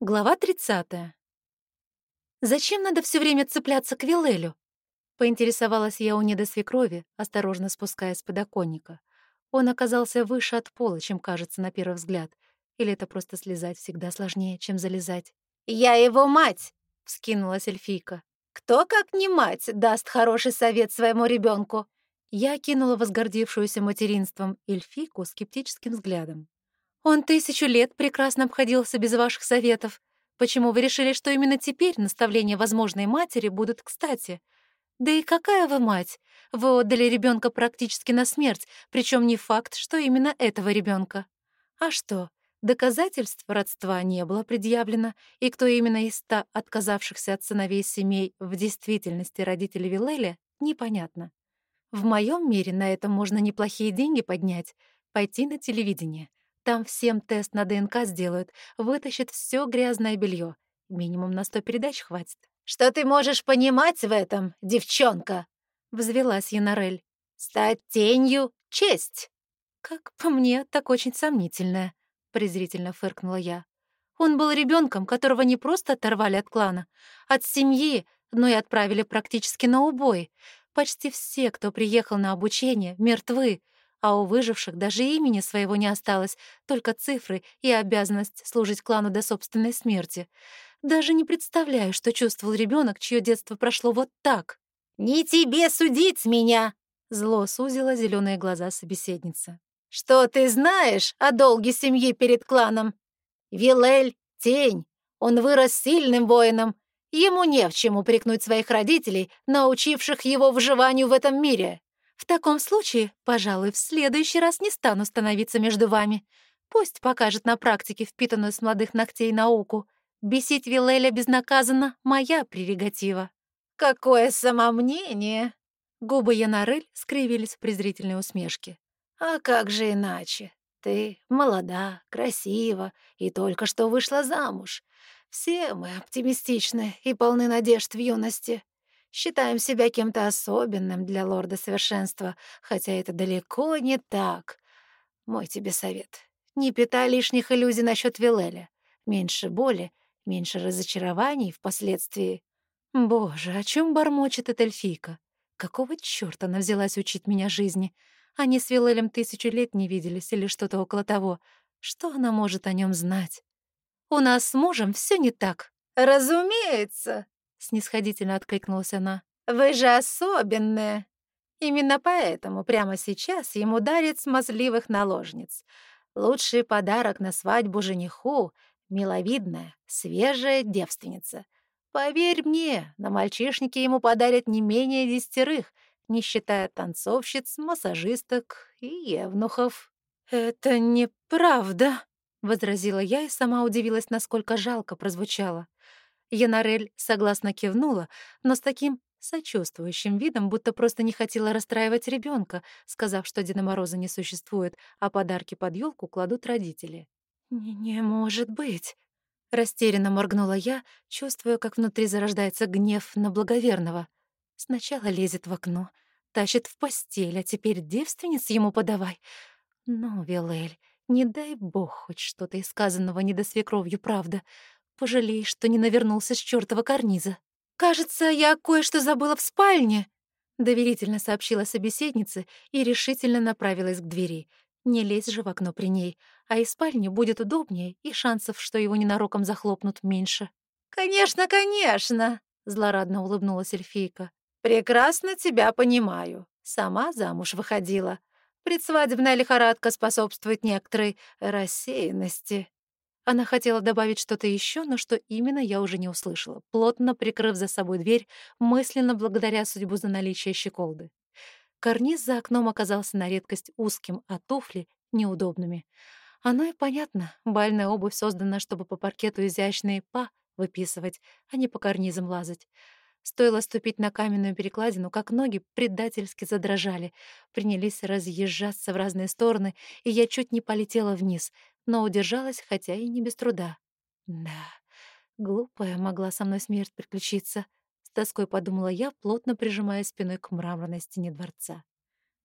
Глава 30. «Зачем надо все время цепляться к Вилелю?» — поинтересовалась я у недосвекрови, осторожно спускаясь с подоконника. Он оказался выше от пола, чем кажется на первый взгляд. Или это просто слезать всегда сложнее, чем залезать? «Я его мать!» — вскинулась эльфийка. «Кто, как не мать, даст хороший совет своему ребенку? Я кинула возгордившуюся материнством эльфийку скептическим взглядом. Он тысячу лет прекрасно обходился без ваших советов. Почему вы решили, что именно теперь наставления возможной матери будут кстати? Да и какая вы мать? Вы отдали ребенка практически на смерть, причем не факт, что именно этого ребенка. А что? Доказательств родства не было предъявлено, и кто именно из ста отказавшихся от сыновей семей в действительности родители Вилеля, непонятно. В моем мире на этом можно неплохие деньги поднять, пойти на телевидение. Там всем тест на ДНК сделают, вытащат все грязное белье. Минимум на сто передач хватит. «Что ты можешь понимать в этом, девчонка?» — взвелась Янарель. «Стать тенью — честь!» «Как по мне, так очень сомнительное», — презрительно фыркнула я. «Он был ребенком, которого не просто оторвали от клана, от семьи, но и отправили практически на убой. Почти все, кто приехал на обучение, мертвы, а у выживших даже имени своего не осталось, только цифры и обязанность служить клану до собственной смерти. Даже не представляю, что чувствовал ребенок, чье детство прошло вот так. «Не тебе судить меня!» — зло сузило зеленые глаза собеседницы. «Что ты знаешь о долге семьи перед кланом? Вилель — тень. Он вырос сильным воином. Ему не в чем упрекнуть своих родителей, научивших его выживанию в этом мире. В таком случае, пожалуй, в следующий раз не стану становиться между вами. Пусть покажет на практике впитанную с молодых ногтей науку. Бесить Вилеля безнаказанно — моя прерогатива. Какое самомнение! Губы Янарель скривились в презрительной усмешке. А как же иначе? Ты молода, красива и только что вышла замуж. Все мы оптимистичны и полны надежд в юности. Считаем себя кем-то особенным для лорда совершенства, хотя это далеко не так. Мой тебе совет. Не питай лишних иллюзий насчет Вилеля. Меньше боли, меньше разочарований впоследствии. Боже, о чем бормочет эта эльфийка? Какого чёрта она взялась учить меня жизни? Они с Вилелем тысячу лет не виделись или что-то около того. Что она может о нем знать? У нас с мужем все не так. Разумеется, — снисходительно откликнулась она. «Вы же особенные. Именно поэтому прямо сейчас ему дарят смазливых наложниц. Лучший подарок на свадьбу жениху — миловидная, свежая девственница. Поверь мне, на мальчишнике ему подарят не менее десятерых, не считая танцовщиц, массажисток и евнухов». «Это неправда», — возразила я и сама удивилась, насколько жалко прозвучало. Янарель согласно кивнула, но с таким сочувствующим видом, будто просто не хотела расстраивать ребенка, сказав, что Деда Мороза не существует, а подарки под елку кладут родители. «Не, «Не может быть!» — растерянно моргнула я, чувствуя, как внутри зарождается гнев на благоверного. Сначала лезет в окно, тащит в постель, а теперь девственниц ему подавай. Ну, Вилель, не дай бог хоть что-то из сказанного недосвекровью правда — Пожалеешь, что не навернулся с чёртова карниза. «Кажется, я кое-что забыла в спальне», — доверительно сообщила собеседнице и решительно направилась к двери. Не лезь же в окно при ней, а из спальни будет удобнее, и шансов, что его ненароком захлопнут, меньше. «Конечно, конечно!» — злорадно улыбнулась эльфийка. «Прекрасно тебя понимаю. Сама замуж выходила. Предсвадебная лихорадка способствует некоторой рассеянности». Она хотела добавить что-то еще, но что именно, я уже не услышала, плотно прикрыв за собой дверь, мысленно благодаря судьбу за наличие щеколды. Карниз за окном оказался на редкость узким, а туфли — неудобными. Оно и понятно, бальная обувь создана, чтобы по паркету изящные «па» выписывать, а не по карнизам лазать. Стоило ступить на каменную перекладину, как ноги предательски задрожали, принялись разъезжаться в разные стороны, и я чуть не полетела вниз, но удержалась, хотя и не без труда. Да, глупая могла со мной смерть приключиться. С тоской подумала я, плотно прижимая спиной к мраморной стене дворца.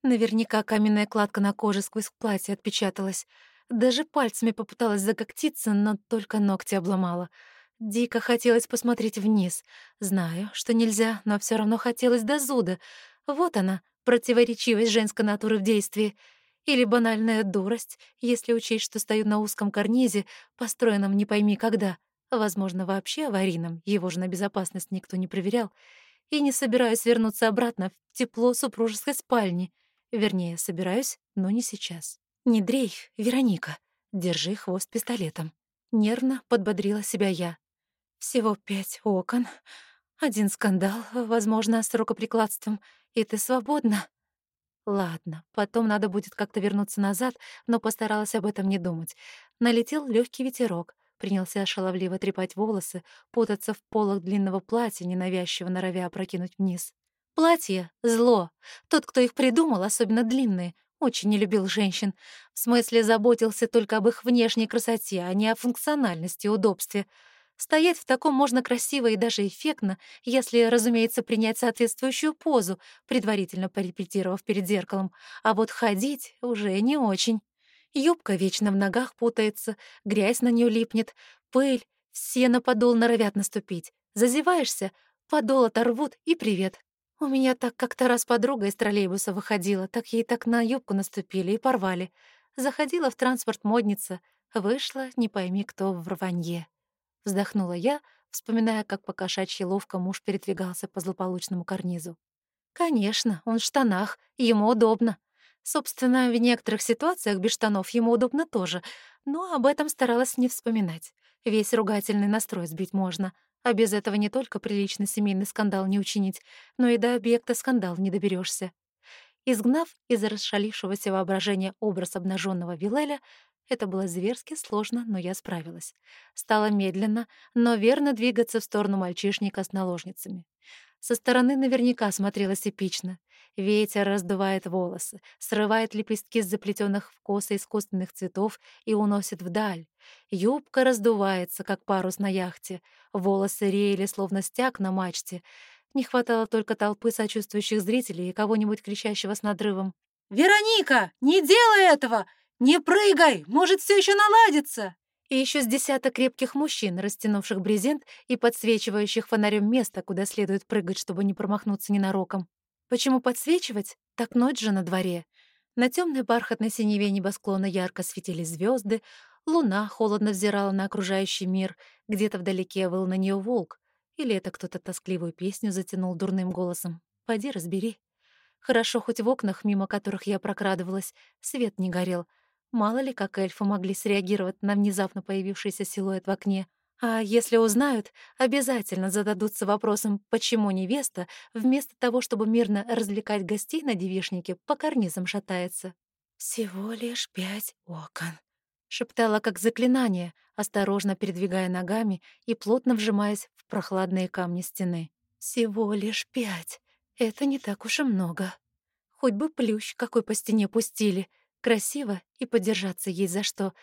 Наверняка каменная кладка на коже сквозь платье отпечаталась. Даже пальцами попыталась загоктиться, но только ногти обломала. Дико хотелось посмотреть вниз. Знаю, что нельзя, но все равно хотелось до зуда. Вот она, противоречивость женской натуры в действии. Или банальная дурость, если учесть, что стою на узком карнизе, построенном не пойми когда. Возможно, вообще аварийном, его же на безопасность никто не проверял. И не собираюсь вернуться обратно в тепло супружеской спальни. Вернее, собираюсь, но не сейчас. «Не дрейф, Вероника. Держи хвост пистолетом». Нервно подбодрила себя я. «Всего пять окон, один скандал, возможно, с рукоприкладством, и ты свободна». Ладно, потом надо будет как-то вернуться назад, но постаралась об этом не думать. Налетел легкий ветерок, принялся шаловливо трепать волосы, путаться в полах длинного платья, ненавязчиво норовя опрокинуть вниз. Платье — зло. Тот, кто их придумал, особенно длинные, очень не любил женщин. В смысле, заботился только об их внешней красоте, а не о функциональности и удобстве. Стоять в таком можно красиво и даже эффектно, если, разумеется, принять соответствующую позу, предварительно порепетировав перед зеркалом. А вот ходить уже не очень. Юбка вечно в ногах путается, грязь на нее липнет, пыль, все на подол норовят наступить. Зазеваешься, подол оторвут и привет. У меня так как-то раз подруга из троллейбуса выходила, так ей так на юбку наступили и порвали. Заходила в транспорт модница, вышла, не пойми кто, в рванье. Вздохнула я, вспоминая, как по кошачьи ловко муж передвигался по злополучному карнизу. Конечно, он в штанах, ему удобно. Собственно, в некоторых ситуациях без штанов ему удобно тоже, но об этом старалась не вспоминать. Весь ругательный настрой сбить можно — а без этого не только приличный семейный скандал не учинить, но и до объекта скандал не доберешься. Изгнав из расшалившегося воображения образ обнаженного Вилеля, это было зверски сложно, но я справилась. Стала медленно, но верно двигаться в сторону мальчишника с наложницами. Со стороны наверняка смотрелось эпично. Ветер раздувает волосы, срывает лепестки с заплетенных в косы искусственных цветов и уносит вдаль. Юбка раздувается, как парус на яхте. Волосы реяли, словно стяг на мачте. Не хватало только толпы сочувствующих зрителей и кого-нибудь кричащего с надрывом. «Вероника, не делай этого! Не прыгай! Может, все еще наладится!» И еще с десяток крепких мужчин, растянувших брезент и подсвечивающих фонарем место, куда следует прыгать, чтобы не промахнуться ненароком. Почему подсвечивать? Так ночь же на дворе. На темной бархатной синеве небосклона ярко светили звезды, луна холодно взирала на окружающий мир, где-то вдалеке выл на нее волк. Или это кто-то тоскливую песню затянул дурным голосом. Пойди разбери. Хорошо, хоть в окнах, мимо которых я прокрадывалась, свет не горел. Мало ли, как эльфы могли среагировать на внезапно появившийся силуэт в окне — а если узнают, обязательно зададутся вопросом, почему невеста, вместо того, чтобы мирно развлекать гостей на девишнике, по карнизам шатается. «Всего лишь пять окон», — шептала как заклинание, осторожно передвигая ногами и плотно вжимаясь в прохладные камни стены. «Всего лишь пять. Это не так уж и много. Хоть бы плющ какой по стене пустили. Красиво и подержаться есть за что.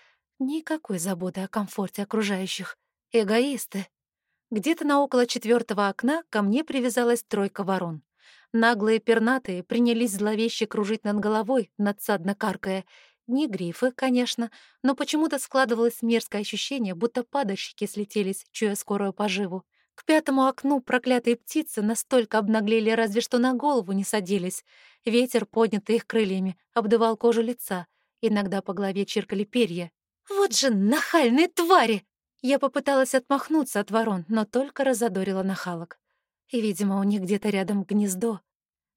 Никакой заботы о комфорте окружающих. Эгоисты. Где-то на около четвертого окна ко мне привязалась тройка ворон. Наглые пернатые принялись зловеще кружить над головой, надсадно каркая. Не грифы, конечно, но почему-то складывалось мерзкое ощущение, будто падальщики слетелись, чуя скорую поживу. К пятому окну проклятые птицы настолько обнаглели, разве что на голову не садились. Ветер, поднятый их крыльями, обдувал кожу лица. Иногда по голове чиркали перья. «Вот же нахальные твари!» Я попыталась отмахнуться от ворон, но только разодорила нахалок. И, видимо, у них где-то рядом гнездо.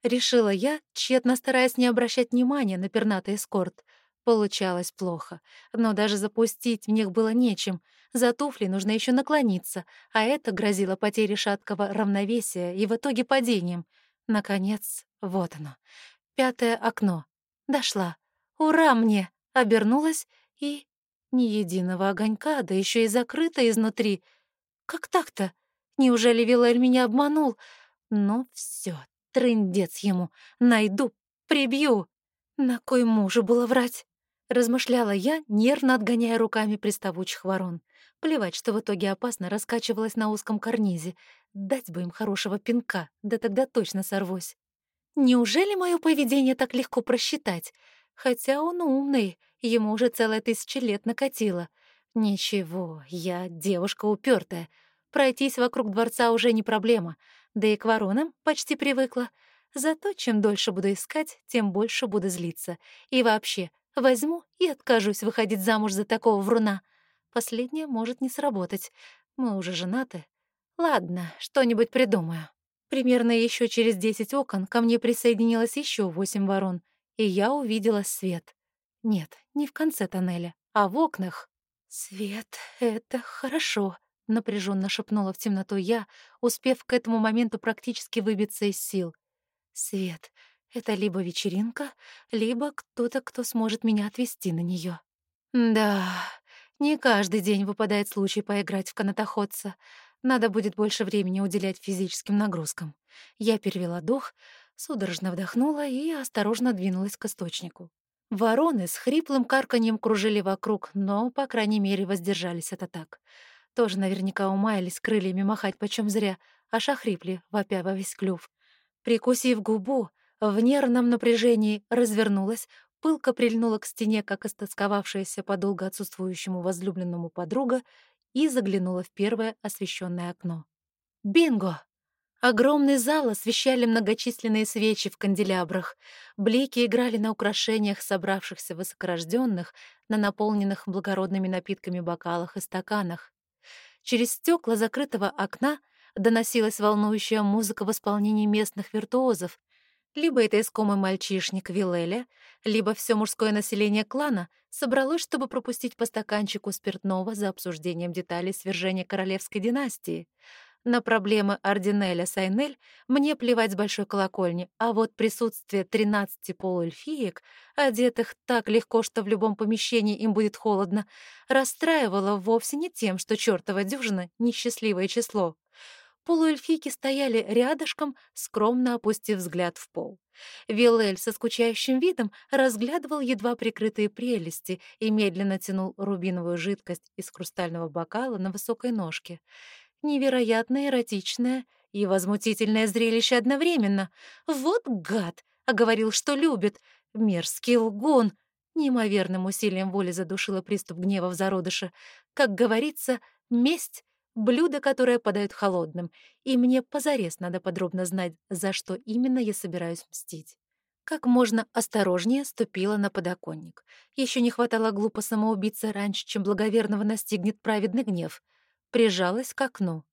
Решила я, тщетно стараясь не обращать внимания на пернатый эскорт. Получалось плохо, но даже запустить в них было нечем. За туфли нужно еще наклониться, а это грозило потерей шаткого равновесия и в итоге падением. Наконец, вот оно. Пятое окно. Дошла. Ура мне! Обернулась и ни единого огонька, да еще и закрыто изнутри. Как так-то? Неужели Вилель меня обманул? Ну все, трындец ему. Найду, прибью. На кой мужу было врать? Размышляла я, нервно отгоняя руками приставучих ворон. Плевать, что в итоге опасно раскачивалась на узком карнизе. Дать бы им хорошего пинка, да тогда точно сорвусь. Неужели мое поведение так легко просчитать? Хотя он умный, ему уже целая тысяча лет накатило. Ничего, я девушка упертая. Пройтись вокруг дворца уже не проблема, да и к воронам почти привыкла. Зато чем дольше буду искать, тем больше буду злиться. И вообще, возьму и откажусь выходить замуж за такого вруна. Последнее может не сработать. Мы уже женаты. Ладно, что-нибудь придумаю. Примерно еще через десять окон ко мне присоединилось еще восемь ворон, и я увидела свет. Нет, не в конце тоннеля, а в окнах. «Свет — это хорошо», — напряженно шепнула в темноту я, успев к этому моменту практически выбиться из сил. «Свет — это либо вечеринка, либо кто-то, кто сможет меня отвезти на нее. Да, не каждый день выпадает случай поиграть в канатоходца. Надо будет больше времени уделять физическим нагрузкам. Я перевела дух, судорожно вдохнула и осторожно двинулась к источнику. Вороны с хриплым карканьем кружили вокруг, но, по крайней мере, воздержались от атак. Тоже наверняка умаялись крыльями махать почем зря, аж охрипли, вопя во весь клюв. Прикусив губу, в нервном напряжении развернулась, пылко прильнула к стене, как истосковавшаяся по долго отсутствующему возлюбленному подруга, и заглянула в первое освещенное окно. Бинго! Огромный зал освещали многочисленные свечи в канделябрах. Блики играли на украшениях собравшихся высокорожденных, на наполненных благородными напитками бокалах и стаканах. Через стекла закрытого окна доносилась волнующая музыка в исполнении местных виртуозов. Либо это искомый мальчишник Вилеля, либо все мужское население клана собралось, чтобы пропустить по стаканчику спиртного за обсуждением деталей свержения королевской династии — на проблемы Ардинеля Сайнель мне плевать с большой колокольни, а вот присутствие 13 полуэльфиек, одетых так легко, что в любом помещении им будет холодно, расстраивало вовсе не тем, что чёртова дюжина — несчастливое число. Полуэльфийки стояли рядышком, скромно опустив взгляд в пол. Вилель со скучающим видом разглядывал едва прикрытые прелести и медленно тянул рубиновую жидкость из хрустального бокала на высокой ножке. Невероятно эротичное и возмутительное зрелище одновременно. Вот гад! А говорил, что любит. Мерзкий лгун. Неимоверным усилием воли задушила приступ гнева в зародыше. Как говорится, месть — блюдо, которое подают холодным, и мне позарез надо подробно знать, за что именно я собираюсь мстить. Как можно осторожнее ступила на подоконник. Еще не хватало глупо самоубиться раньше, чем благоверного настигнет праведный гнев прижалась к окну.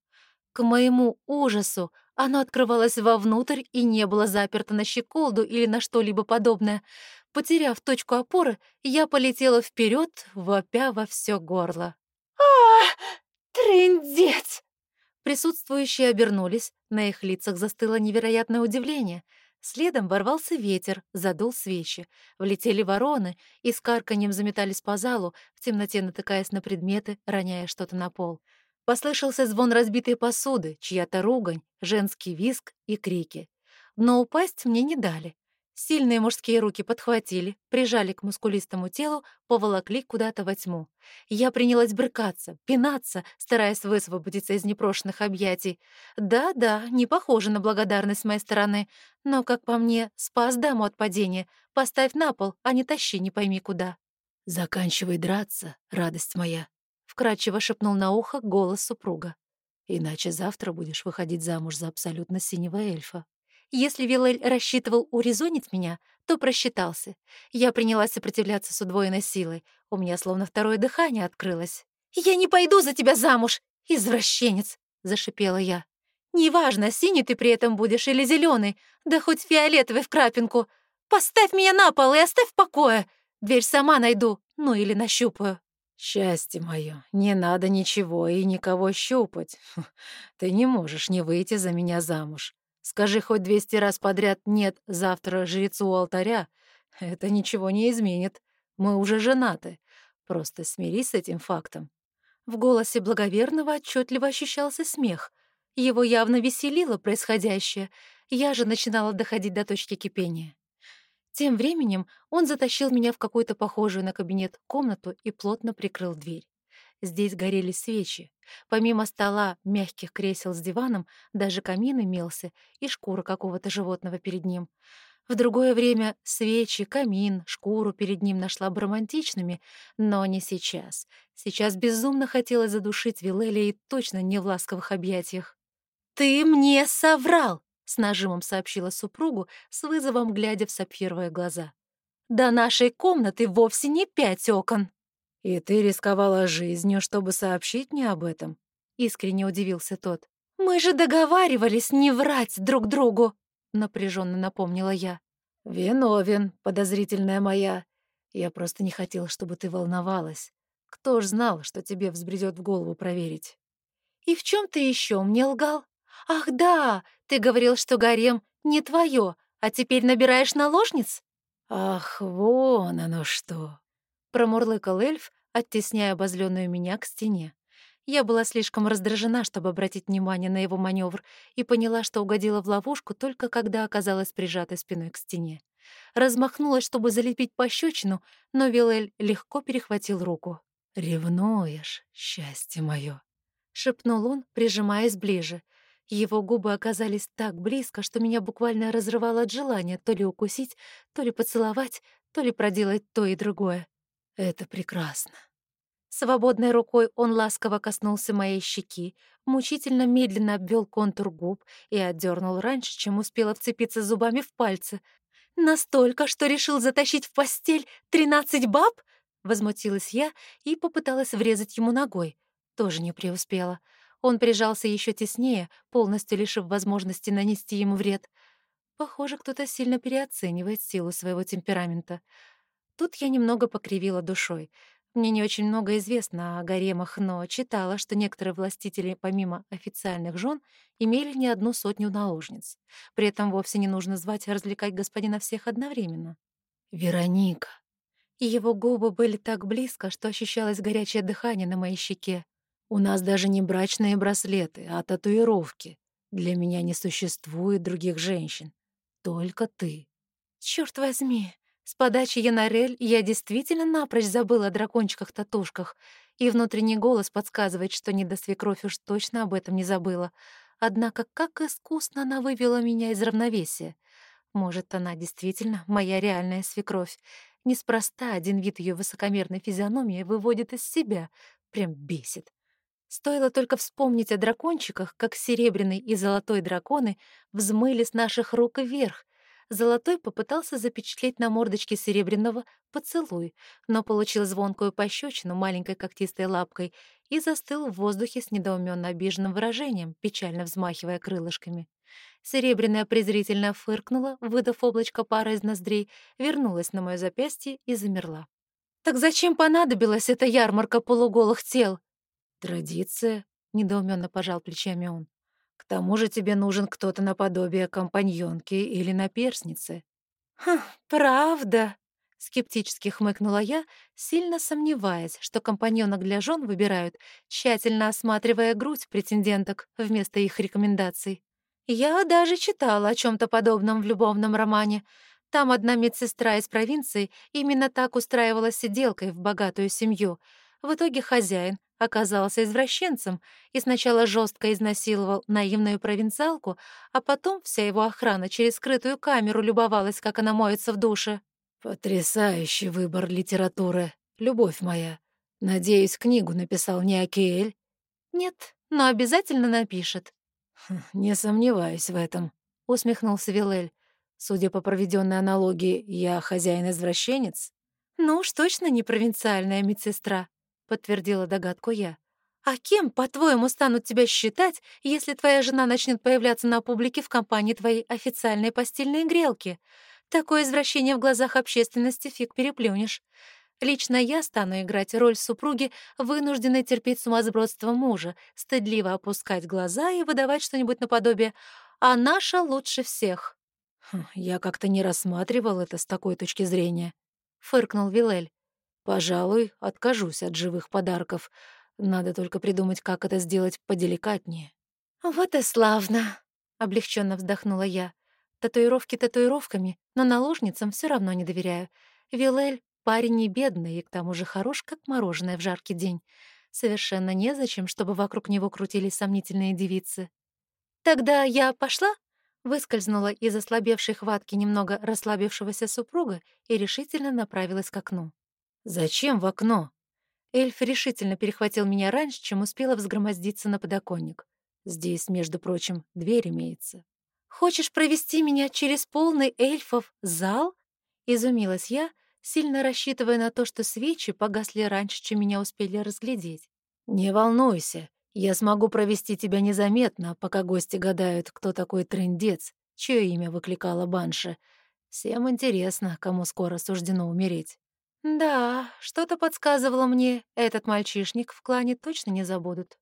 К моему ужасу оно открывалось вовнутрь и не было заперто на щеколду или на что-либо подобное. Потеряв точку опоры, я полетела вперед, вопя во все горло. а Трындец!» Присутствующие обернулись, на их лицах застыло невероятное удивление. Следом ворвался ветер, задул свечи. Влетели вороны и с карканьем заметались по залу, в темноте натыкаясь на предметы, роняя что-то на пол. Послышался звон разбитой посуды, чья-то ругань, женский виск и крики. Но упасть мне не дали. Сильные мужские руки подхватили, прижали к мускулистому телу, поволокли куда-то во тьму. Я принялась брыкаться, пинаться, стараясь высвободиться из непрошенных объятий. Да-да, не похоже на благодарность с моей стороны, но, как по мне, спас даму от падения. Поставь на пол, а не тащи не пойми куда. «Заканчивай драться, радость моя», вкрадчиво шепнул на ухо голос супруга. «Иначе завтра будешь выходить замуж за абсолютно синего эльфа». Если Вилель рассчитывал урезонить меня, то просчитался. Я принялась сопротивляться с удвоенной силой. У меня словно второе дыхание открылось. «Я не пойду за тебя замуж, извращенец!» — зашипела я. «Неважно, синий ты при этом будешь или зеленый, да хоть фиолетовый в крапинку. Поставь меня на пол и оставь в покое. Дверь сама найду, ну или нащупаю». «Счастье мое, не надо ничего и никого щупать. Ты не можешь не выйти за меня замуж. Скажи хоть двести раз подряд «нет» завтра жрецу у алтаря. Это ничего не изменит. Мы уже женаты. Просто смирись с этим фактом». В голосе благоверного отчетливо ощущался смех. Его явно веселило происходящее. Я же начинала доходить до точки кипения. Тем временем он затащил меня в какую-то похожую на кабинет комнату и плотно прикрыл дверь. Здесь горели свечи. Помимо стола, мягких кресел с диваном, даже камин имелся и шкура какого-то животного перед ним. В другое время свечи, камин, шкуру перед ним нашла бы романтичными, но не сейчас. Сейчас безумно хотелось задушить Вилеля и точно не в ласковых объятиях. «Ты мне соврал!» — с нажимом сообщила супругу, с вызовом глядя в сапфировые глаза. «До нашей комнаты вовсе не пять окон!» «И ты рисковала жизнью, чтобы сообщить мне об этом?» — искренне удивился тот. «Мы же договаривались не врать друг другу!» — напряженно напомнила я. «Виновен, подозрительная моя. Я просто не хотел, чтобы ты волновалась. Кто ж знал, что тебе взбредет в голову проверить?» «И в чем ты еще мне лгал? Ах да, ты говорил, что гарем не твое, а теперь набираешь наложниц?» «Ах, вон оно что!» — промурлыкал эльф, оттесняя обозленную меня к стене. Я была слишком раздражена, чтобы обратить внимание на его маневр, и поняла, что угодила в ловушку только когда оказалась прижатой спиной к стене. Размахнулась, чтобы залепить пощечину, но Вилель легко перехватил руку. «Ревнуешь, счастье мое!» — шепнул он, прижимаясь ближе. Его губы оказались так близко, что меня буквально разрывало от желания то ли укусить, то ли поцеловать, то ли проделать то и другое. «Это прекрасно!» Свободной рукой он ласково коснулся моей щеки, мучительно медленно обвел контур губ и отдернул раньше, чем успела вцепиться зубами в пальцы. «Настолько, что решил затащить в постель тринадцать баб?» Возмутилась я и попыталась врезать ему ногой. Тоже не преуспела. Он прижался еще теснее, полностью лишив возможности нанести ему вред. Похоже, кто-то сильно переоценивает силу своего темперамента. Тут я немного покривила душой — мне не очень много известно о гаремах, но читала, что некоторые властители, помимо официальных жен, имели не одну сотню наложниц. При этом вовсе не нужно звать и развлекать господина всех одновременно. «Вероника!» И его губы были так близко, что ощущалось горячее дыхание на моей щеке. «У нас даже не брачные браслеты, а татуировки. Для меня не существует других женщин. Только ты». «Чёрт возьми!» С подачи Янарель я действительно напрочь забыла о дракончиках-татушках, и внутренний голос подсказывает, что не до свекровь уж точно об этом не забыла. Однако как искусно она вывела меня из равновесия. Может, она действительно моя реальная свекровь. Неспроста один вид ее высокомерной физиономии выводит из себя. Прям бесит. Стоило только вспомнить о дракончиках, как серебряный и золотой драконы взмыли с наших рук вверх, Золотой попытался запечатлеть на мордочке Серебряного поцелуй, но получил звонкую пощечину маленькой когтистой лапкой и застыл в воздухе с недоуменно обиженным выражением, печально взмахивая крылышками. Серебряная презрительно фыркнула, выдав облачко пара из ноздрей, вернулась на мое запястье и замерла. «Так зачем понадобилась эта ярмарка полуголых тел?» «Традиция», — недоуменно пожал плечами он. К тому же тебе нужен кто-то наподобие компаньонки или наперсницы. «Хм, правда?» — скептически хмыкнула я, сильно сомневаясь, что компаньонок для жен выбирают, тщательно осматривая грудь претенденток вместо их рекомендаций. Я даже читала о чем то подобном в любовном романе. Там одна медсестра из провинции именно так устраивала сиделкой в богатую семью. В итоге хозяин, оказался извращенцем и сначала жестко изнасиловал наивную провинциалку, а потом вся его охрана через скрытую камеру любовалась, как она моется в душе. «Потрясающий выбор литературы, любовь моя. Надеюсь, книгу написал не Акиэль?» «Нет, но обязательно напишет». Хм, «Не сомневаюсь в этом», — усмехнулся Вилель. «Судя по проведенной аналогии, я хозяин-извращенец?» «Ну уж точно не провинциальная медсестра», подтвердила догадку я. «А кем, по-твоему, станут тебя считать, если твоя жена начнет появляться на публике в компании твоей официальной постельной грелки? Такое извращение в глазах общественности фиг переплюнешь. Лично я стану играть роль супруги, вынужденной терпеть сумасбродство мужа, стыдливо опускать глаза и выдавать что-нибудь наподобие «а наша лучше всех». Хм, «Я как-то не рассматривал это с такой точки зрения», — фыркнул Вилель. Пожалуй, откажусь от живых подарков. Надо только придумать, как это сделать поделикатнее. «Вот и славно!» — облегченно вздохнула я. Татуировки татуировками, но наложницам все равно не доверяю. Вилель — парень не бедный и к тому же хорош, как мороженое в жаркий день. Совершенно незачем, чтобы вокруг него крутились сомнительные девицы. «Тогда я пошла? выскользнула из ослабевшей хватки немного расслабившегося супруга и решительно направилась к окну. «Зачем в окно?» Эльф решительно перехватил меня раньше, чем успела взгромоздиться на подоконник. Здесь, между прочим, дверь имеется. «Хочешь провести меня через полный эльфов зал?» — изумилась я, сильно рассчитывая на то, что свечи погасли раньше, чем меня успели разглядеть. «Не волнуйся, я смогу провести тебя незаметно, пока гости гадают, кто такой трындец, чье имя выкликала Банша. Всем интересно, кому скоро суждено умереть». «Да, что-то подсказывало мне, этот мальчишник в клане точно не забудут».